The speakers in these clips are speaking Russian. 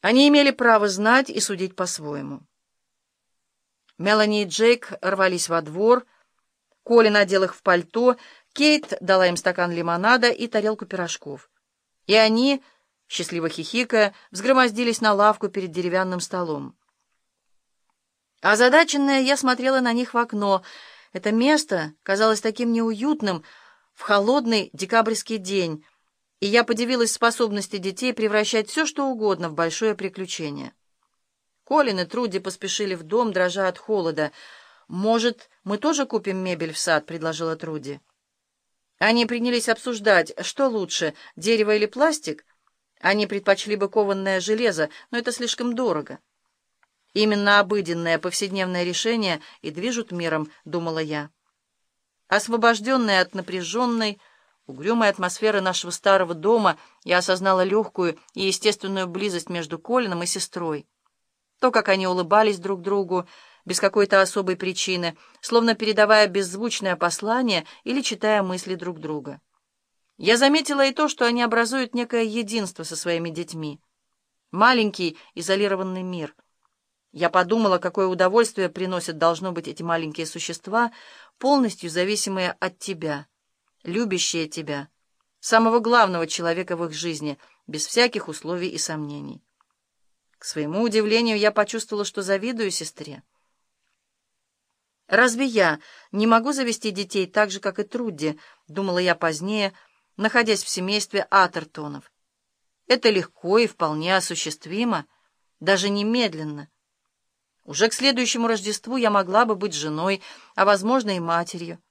Они имели право знать и судить по-своему. Мелани и Джейк рвались во двор, Колин надел их в пальто, Кейт дала им стакан лимонада и тарелку пирожков. И они, счастливо хихикая, взгромоздились на лавку перед деревянным столом. Озадаченная, я смотрела на них в окно. Это место казалось таким неуютным в холодный декабрьский день, и я подивилась способности детей превращать все, что угодно, в большое приключение. Колин и Труди поспешили в дом, дрожа от холода. «Может, мы тоже купим мебель в сад?» — предложила Труди. Они принялись обсуждать, что лучше, дерево или пластик. Они предпочли бы кованное железо, но это слишком дорого. Именно обыденное повседневное решение и движут миром, думала я. Освобожденная от напряженной, угрюмой атмосферы нашего старого дома, я осознала легкую и естественную близость между Колином и сестрой. То, как они улыбались друг другу, без какой-то особой причины, словно передавая беззвучное послание или читая мысли друг друга. Я заметила и то, что они образуют некое единство со своими детьми. Маленький изолированный мир — я подумала, какое удовольствие приносят, должно быть, эти маленькие существа, полностью зависимые от тебя, любящие тебя, самого главного человека в их жизни, без всяких условий и сомнений. К своему удивлению, я почувствовала, что завидую сестре. «Разве я не могу завести детей так же, как и Трудди?» — думала я позднее, находясь в семействе Атертонов. «Это легко и вполне осуществимо, даже немедленно». Уже к следующему Рождеству я могла бы быть женой, а, возможно, и матерью.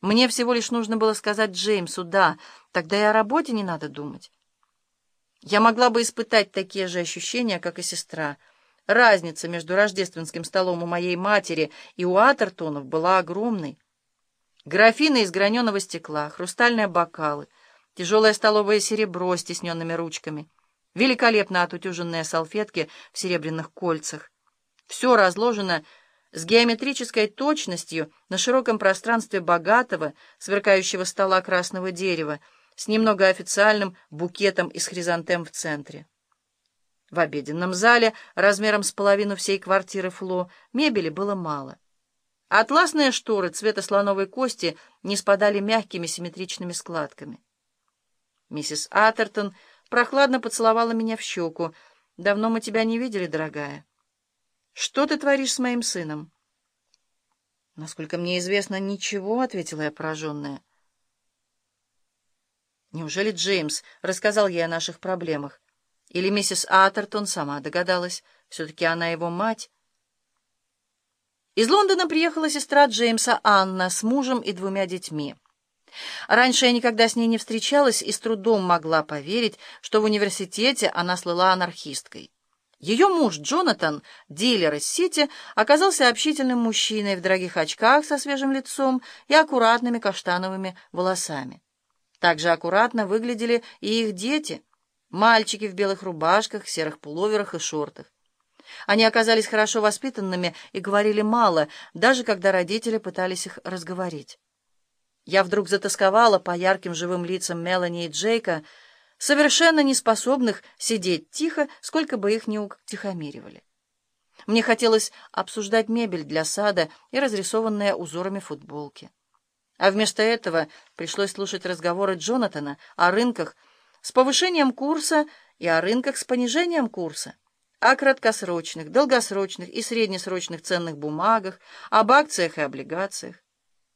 Мне всего лишь нужно было сказать Джеймсу «да», тогда и о работе не надо думать. Я могла бы испытать такие же ощущения, как и сестра. Разница между рождественским столом у моей матери и у Атертонов была огромной. Графины из граненого стекла, хрустальные бокалы, тяжелое столовое серебро с тисненными ручками, великолепно отутюженные салфетки в серебряных кольцах — все разложено с геометрической точностью на широком пространстве богатого, сверкающего стола красного дерева, с немного официальным букетом из хризантем в центре. В обеденном зале, размером с половину всей квартиры Фло, мебели было мало. Атласные шторы цвета слоновой кости не спадали мягкими симметричными складками. Миссис Атертон прохладно поцеловала меня в щеку. «Давно мы тебя не видели, дорогая». Что ты творишь с моим сыном?» «Насколько мне известно, ничего», — ответила я пораженная. «Неужели Джеймс рассказал ей о наших проблемах? Или миссис Атертон сама догадалась? Все-таки она его мать?» Из Лондона приехала сестра Джеймса Анна с мужем и двумя детьми. Раньше я никогда с ней не встречалась и с трудом могла поверить, что в университете она слыла анархисткой. Ее муж Джонатан, дилер из Сити, оказался общительным мужчиной в дорогих очках со свежим лицом и аккуратными каштановыми волосами. Также аккуратно выглядели и их дети, мальчики в белых рубашках, серых пуловерах и шортах. Они оказались хорошо воспитанными и говорили мало, даже когда родители пытались их разговорить. Я вдруг затасковала по ярким живым лицам Мелани и Джейка, совершенно не способных сидеть тихо, сколько бы их ни утихомиривали. Мне хотелось обсуждать мебель для сада и разрисованные узорами футболки. А вместо этого пришлось слушать разговоры Джонатана о рынках с повышением курса и о рынках с понижением курса, о краткосрочных, долгосрочных и среднесрочных ценных бумагах, об акциях и облигациях.